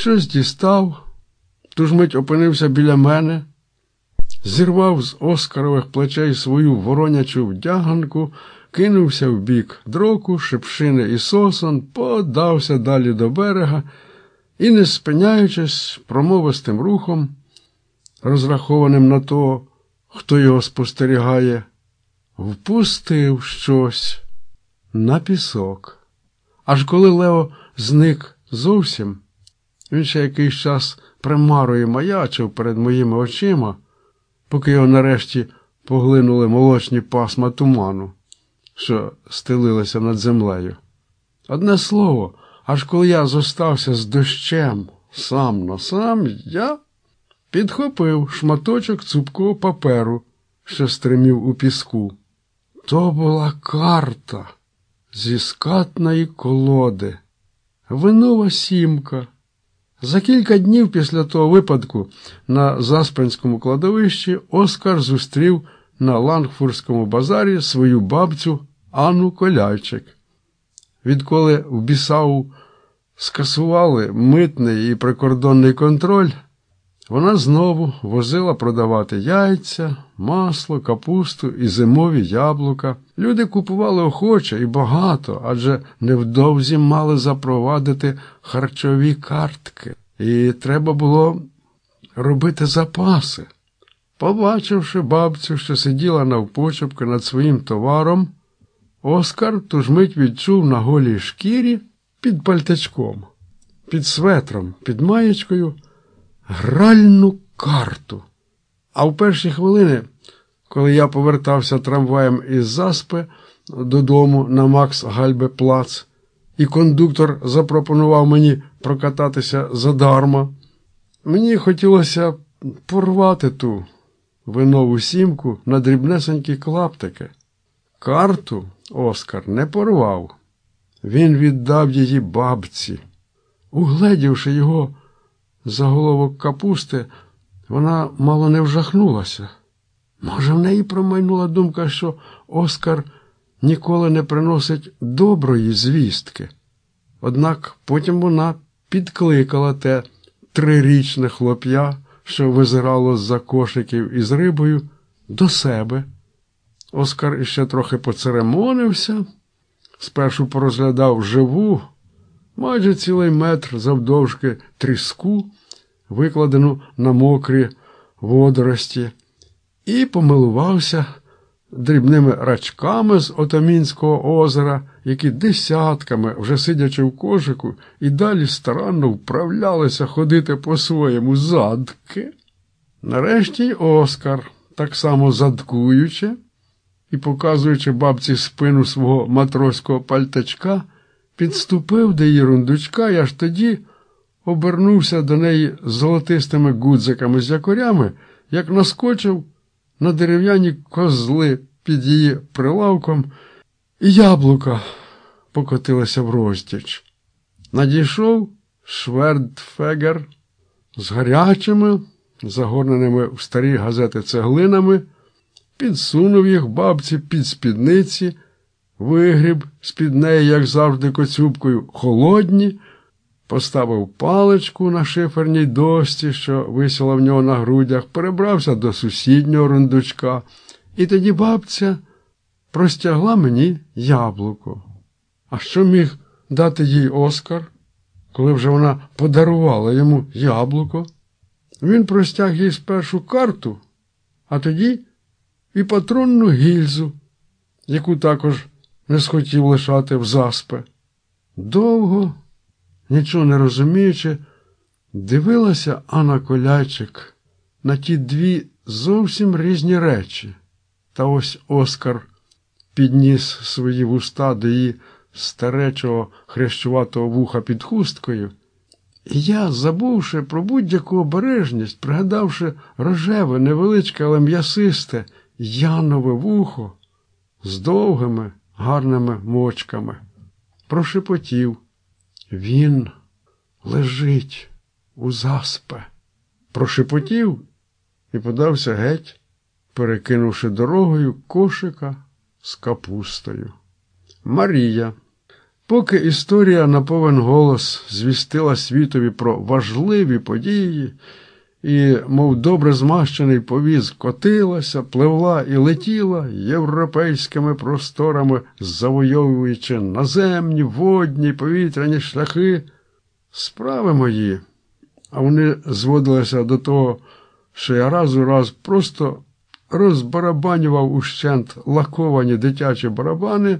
щось дістав, ту ж мить опинився біля мене, зірвав з Оскарових плечей свою воронячу вдяганку, кинувся в бік дроку, шипшини і сосон, подався далі до берега і, не спиняючись, промовистим рухом, розрахованим на того, хто його спостерігає, впустив щось на пісок. Аж коли Лео зник зовсім, він ще якийсь час примарою маячив перед моїми очима, поки його нарешті поглинули молочні пасма туману, що стелилися над землею. Одне слово, аж коли я зостався з дощем сам на сам, я підхопив шматочок цупкого паперу, що стримів у піску. То була карта зі скатної колоди, винова сімка. За кілька днів після того випадку на Заспанському кладовищі Оскар зустрів на Лангфурському базарі свою бабцю Анну Колячик. Відколи в Бісау скасували митний і прикордонний контроль, вона знову возила продавати яйця, масло, капусту і зимові яблука. Люди купували охоче і багато, адже невдовзі мали запровадити харчові картки, і треба було робити запаси. Побачивши бабцю, що сиділа навпочепки над своїм товаром, Оскар ту ж мить відчув на голій шкірі під пальтачком, під светром, під маєчкою гральну карту. А в перші хвилини, коли я повертався трамваєм із заспи додому на Макс Гальбе Плац, і кондуктор запропонував мені прокататися задарма, мені хотілося порвати ту винову сімку на дрібнесенькі клаптики. Карту Оскар не порвав. Він віддав її бабці. Угледівши його заголовок капусти, вона мало не вжахнулася. Може, в неї промайнула думка, що Оскар ніколи не приносить доброї звістки. Однак потім вона підкликала те трирічне хлоп'я, що визирало з-за кошиків із рибою, до себе. Оскар іще трохи поцеремонився, спершу порозглядав живу, майже цілий метр завдовжки тріску, викладену на мокрі водорості, і помилувався дрібними рачками з Отамінського озера, які десятками, вже сидячи в кошику, і далі старанно вправлялися ходити по своєму задки. Нарешті Оскар, так само задкуючи і показуючи бабці спину свого матроського пальтачка, підступив до її рундучка і аж тоді обернувся до неї золотистими гудзиками з якорями, як наскочив на дерев'яні козли під її прилавком, і яблука покотилася в розтіч. Надійшов Швердфегер з гарячими, загорненими в старі газети цеглинами, підсунув їх бабці під спідниці, вигріб з-під неї, як завжди, коцюбкою, холодні, поставив паличку на шиферній дості, що висіла в нього на грудях, перебрався до сусіднього рундучка, і тоді бабця простягла мені яблуко. А що міг дати їй Оскар, коли вже вона подарувала йому яблуко? Він простяг їй спершу карту, а тоді і патронну гільзу, яку також не схотів лишати в заспи. Довго, нічого не розуміючи, дивилася Анна Коляйчик на ті дві зовсім різні речі. Та ось Оскар підніс свої вуста до її старечого хрещуватого вуха під хусткою. І я, забувши про будь-яку обережність, пригадавши рожеве, невеличке, але м'ясисте янове вухо з довгими гарними мочками, прошепотів. Він лежить у заспе. Прошепотів і подався геть, перекинувши дорогою кошика з капустою. Марія Поки історія на повен голос звістила світові про важливі події, і, мов добре змащений повіз, котилася, пливла і летіла європейськими просторами, завойовуючи наземні, водні, повітряні шляхи, справи мої, а вони зводилися до того, що я раз у раз просто розбарабанював ущент лаковані дитячі барабани,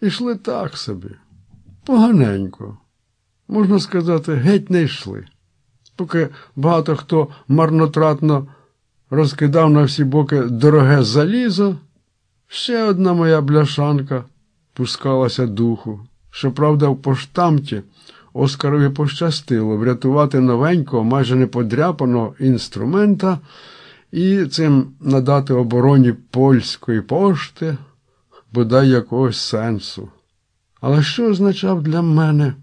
і йшли так собі, поганенько, можна сказати, геть не йшли поки багато хто марнотратно розкидав на всі боки дороге залізо, ще одна моя бляшанка пускалася духу. Щоправда, в поштамті Оскарові пощастило врятувати новенького, майже неподряпаного інструмента і цим надати обороні польської пошти, бодай якогось сенсу. Але що означав для мене?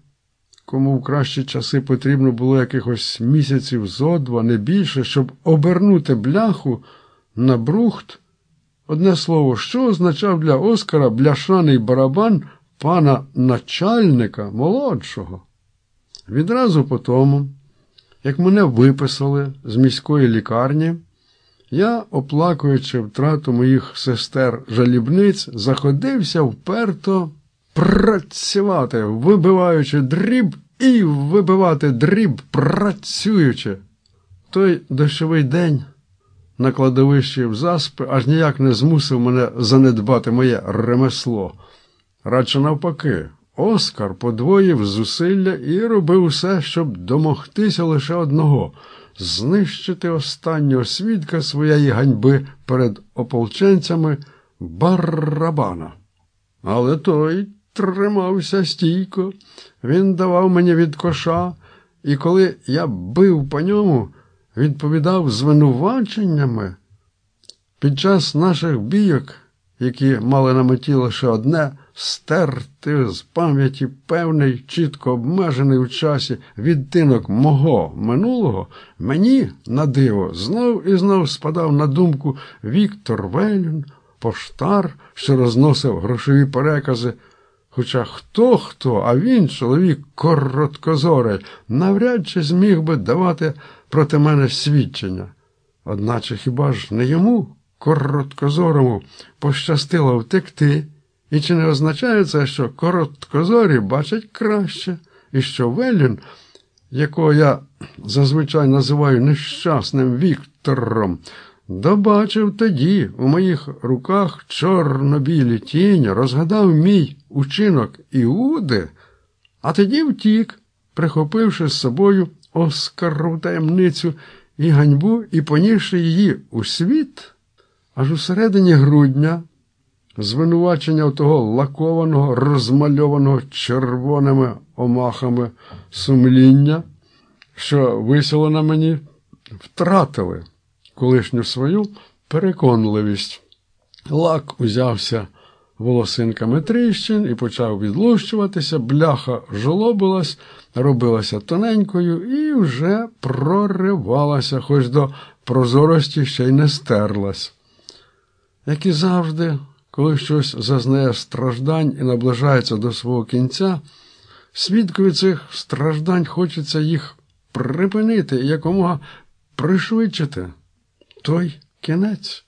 Кому в кращі часи потрібно було якихось місяців зо два, не більше, щоб обернути бляху на брухт. Одне слово, що означав для Оскара бляшаний барабан пана начальника молодшого? Відразу по тому, як мене виписали з міської лікарні, я, оплакуючи втрату моїх сестер жалібниць, заходився вперто працювати, вибиваючи дріб і вибивати дріб, працюючи. Той дощовий день на кладовищі в заспи аж ніяк не змусив мене занедбати моє ремесло. Радше навпаки, Оскар подвоїв зусилля і робив все, щоб домогтися лише одного знищити останнього свідка своєї ганьби перед ополченцями барабана. Але той тримався стійко, він давав мені від коша, і коли я бив по ньому, відповідав звинуваченнями. Під час наших бійок, які мали на меті лише одне, стерти з пам'яті певний, чітко обмежений у часі відтинок мого минулого, мені, на диво, знов і знов спадав на думку Віктор Велюн, поштар, що розносив грошові перекази. Хоча хто хто, а він, чоловік короткозорий, навряд чи зміг би давати проти мене свідчення. Одначе хіба ж не йому, короткозорому, пощастило втекти, і чи не означає це, що короткозорі бачать краще, і що Велін, якого я зазвичай називаю нещасним Віктором, Добачив тоді у моїх руках чорно-білі тіні, розгадав мій учинок Іуди, а тоді втік, прихопивши з собою оскарову таємницю і ганьбу і понісши її у світ, аж у середині грудня, звинувачення того лакованого, розмальованого червоними омахами сумління, що висіло на мені, втратили колишню свою переконливість. Лак узявся волосинками тріщин і почав відлущуватися, бляха жолобилась, робилася тоненькою і вже проривалася, хоч до прозорості ще й не стерлась. Як і завжди, коли щось зазнає страждань і наближається до свого кінця, свідкові цих страждань хочеться їх припинити і якомога пришвидшити той кінець.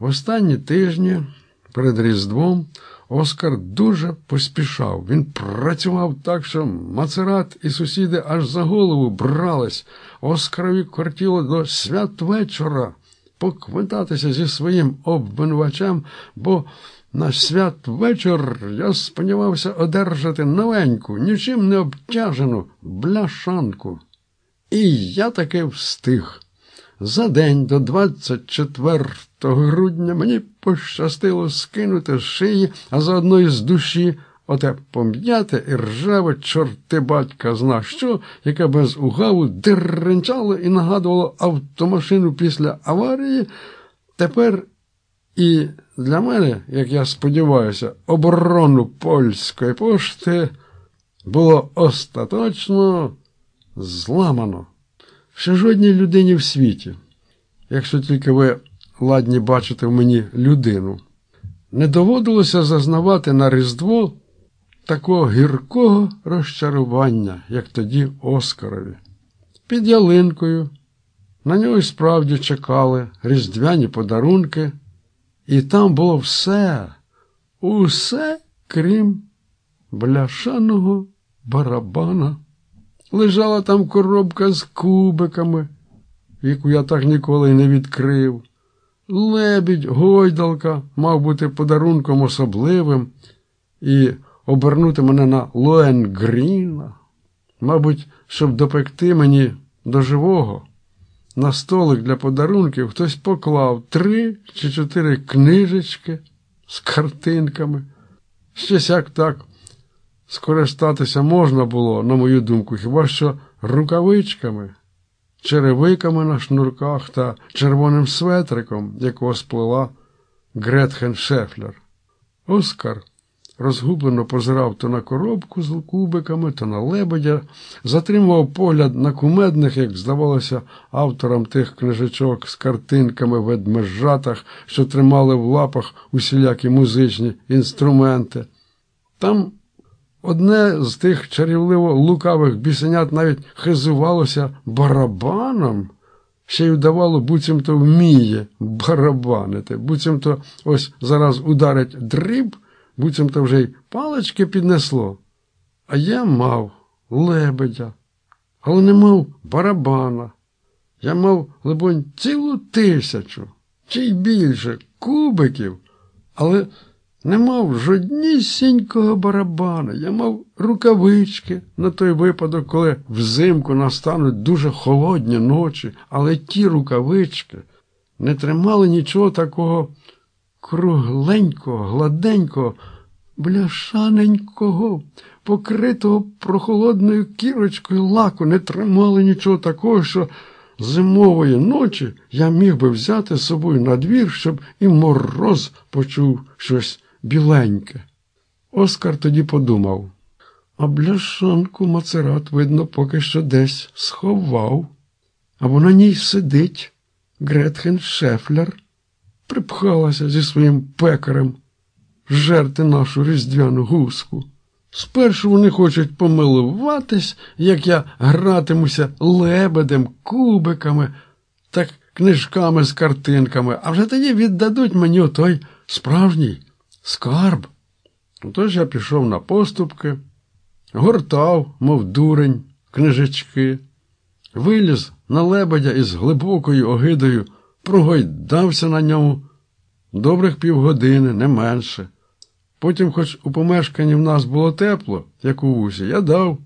Останні тижні перед Різдвом Оскар дуже поспішав. Він працював так, що мацерат і сусіди аж за голову брались. Оскарові кортіло до святвечора поквитатися зі своїм обвинувачем, бо на святвечір я сподівався одержати новеньку, нічим не обтяжену бляшанку. І я таки встиг. За день до 24 грудня мені пощастило скинути з шиї, а заодно й з душі оте пом'яте і ржаве чорти батька зна що, яке без угаву деренчало і нагадувало автомашину після аварії. Тепер і для мене, як я сподіваюся, оборону польської пошти було остаточно зламано. Ще жодній людині в світі, якщо тільки ви ладні бачите в мені людину, не доводилося зазнавати на Різдво такого гіркого розчарування, як тоді Оскарові. Під ялинкою на нього й справді чекали різдвяні подарунки, і там було все, усе крім бляшаного барабана. Лежала там коробка з кубиками, яку я так ніколи й не відкрив. Лебідь, гойдалка мав бути подарунком особливим і обернути мене на Лоенгріна. Мабуть, щоб допекти мені до живого. На столик для подарунків хтось поклав три чи чотири книжечки з картинками. Щось як так скористатися можна було, на мою думку, хіба що рукавичками, черевиками на шнурках та червоним светриком, якого сплела Гретхен Шефлер. Оскар розгублено позирав то на коробку з кубиками, то на лебедя, затримував погляд на кумедних, як здавалося, авторам тих книжечок з картинками в ведмежатах, що тримали в лапах усілякі музичні інструменти. Там одне з тих чарівливо лукавих бісенят навіть хизувалося барабаном. Ще й удавало, буцімто вміє барабанити, буцімто ось зараз ударить дріб, буцімто вже й палички піднесло. А я мав лебедя, але не мав барабана. Я мав, либонь, цілу тисячу, чи й більше кубиків, але не мав жоднісінького барабана. Я мав рукавички на той випадок, коли взимку настануть дуже холодні ночі, але ті рукавички не тримали нічого такого кругленького, гладенького, бляшаненького, покритого прохолодною кірочкою лаку, не тримали нічого такого, що зимової ночі я міг би взяти з собою на двір, щоб і мороз почув щось біленьке. Оскар тоді подумав, а бляшанку мацерат, видно, поки що десь сховав, або на ній сидить Гретхен Шефлер, припхалася зі своїм пекарем жерти нашу різдвяну гуску. Спершу вони хочуть помилуватись, як я гратимуся лебедем, кубиками та книжками з картинками, а вже тоді віддадуть мені отой справжній скарб. Тож я пішов на поступки, гортав, мов дурень, книжечки, виліз на лебедя із глибокою огидою, прогойдався на ньому добрих півгодини, не менше. Потім, хоч у помешканні в нас було тепло, як у вузі, я дав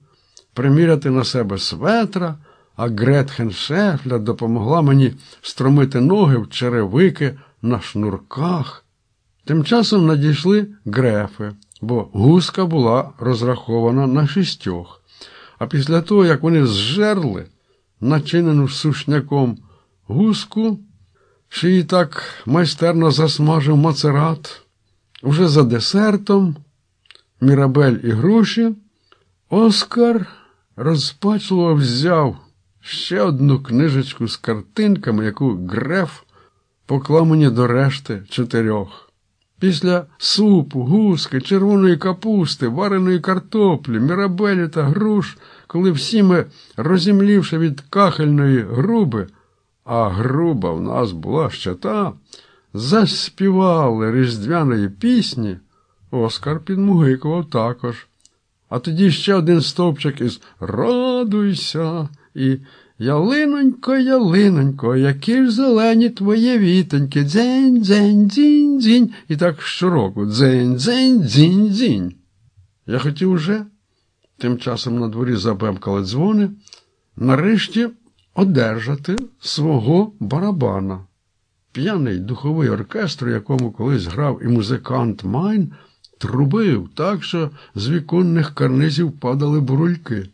приміряти на себе светра, а Гретхен Шефля допомогла мені стромити ноги в черевики на шнурках. Тим часом надійшли грефи, бо гуска була розрахована на шістьох. А після того, як вони зжерли, начинену сушняком гуску, що її так майстерно засмажив мацерат, уже за десертом, мірабель і груші, Оскар розпачливо взяв ще одну книжечку з картинками, яку Греф поклав мені до решти чотирьох. Після супу, гуски, червоної капусти, вареної картоплі, мірабелі та груш, коли всі ми, розімлівши від кахельної груби, а груба в нас була ще та, заспівали різдвяної пісні, Оскар підмугикував також. А тоді ще один стовпчик із Радуйся і Ялинонько, ялинонько, які ж зелені твої вітоньки, дзень, дзень, дзінь, дзінь, і так щороку дзень, дзень, дзінь, дзінь. Я хотів уже, тим часом на дворі забемкали дзвони, нарешті одержати свого барабана. П'яний духовий оркестр, якому колись грав і музикант Майн, трубив так, що з віконних карнизів падали бурульки.